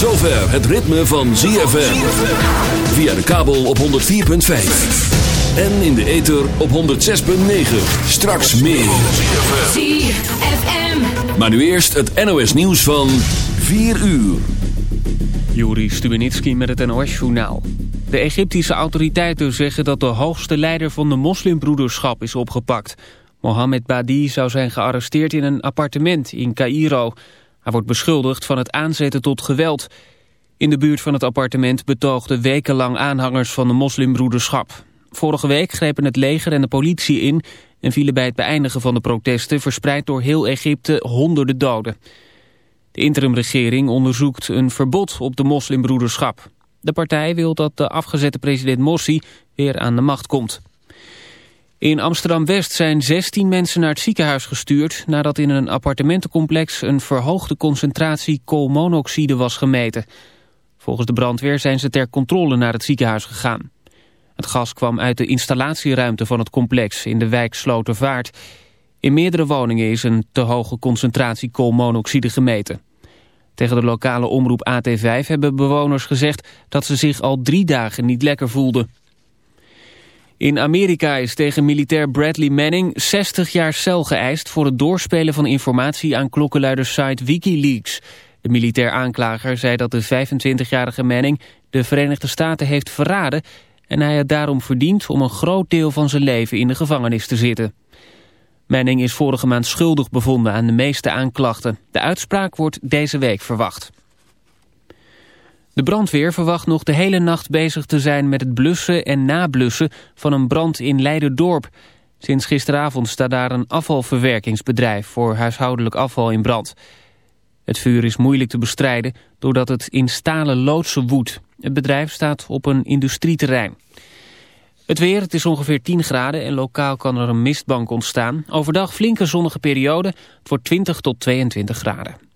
zover het ritme van ZFM. Via de kabel op 104.5. En in de ether op 106.9. Straks meer. ZFM. Maar nu eerst het NOS nieuws van 4 uur. Juri Stubenitski met het NOS-journaal. De Egyptische autoriteiten zeggen dat de hoogste leider van de moslimbroederschap is opgepakt. Mohammed Badi zou zijn gearresteerd in een appartement in Cairo. Hij wordt beschuldigd van het aanzetten tot geweld. In de buurt van het appartement betoogden wekenlang aanhangers van de moslimbroederschap. Vorige week grepen het leger en de politie in... en vielen bij het beëindigen van de protesten... verspreid door heel Egypte honderden doden. De interimregering onderzoekt een verbod op de moslimbroederschap. De partij wil dat de afgezette president Morsi weer aan de macht komt. In Amsterdam-West zijn 16 mensen naar het ziekenhuis gestuurd... nadat in een appartementencomplex een verhoogde concentratie koolmonoxide was gemeten. Volgens de brandweer zijn ze ter controle naar het ziekenhuis gegaan. Het gas kwam uit de installatieruimte van het complex in de wijk Slotervaart. In meerdere woningen is een te hoge concentratie koolmonoxide gemeten. Tegen de lokale omroep AT5 hebben bewoners gezegd dat ze zich al drie dagen niet lekker voelden. In Amerika is tegen militair Bradley Manning 60 jaar cel geëist voor het doorspelen van informatie aan klokkenluidersite Wikileaks. De militair aanklager zei dat de 25-jarige Manning de Verenigde Staten heeft verraden en hij het daarom verdient om een groot deel van zijn leven in de gevangenis te zitten. Manning is vorige maand schuldig bevonden aan de meeste aanklachten. De uitspraak wordt deze week verwacht. De brandweer verwacht nog de hele nacht bezig te zijn met het blussen en nablussen van een brand in Leiderdorp. Sinds gisteravond staat daar een afvalverwerkingsbedrijf voor huishoudelijk afval in brand. Het vuur is moeilijk te bestrijden doordat het in stalen loodsen woedt. Het bedrijf staat op een industrieterrein. Het weer, het is ongeveer 10 graden en lokaal kan er een mistbank ontstaan. Overdag flinke zonnige periode, wordt 20 tot 22 graden.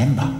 remember,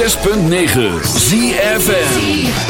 106.9 ZFM.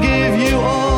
Give you all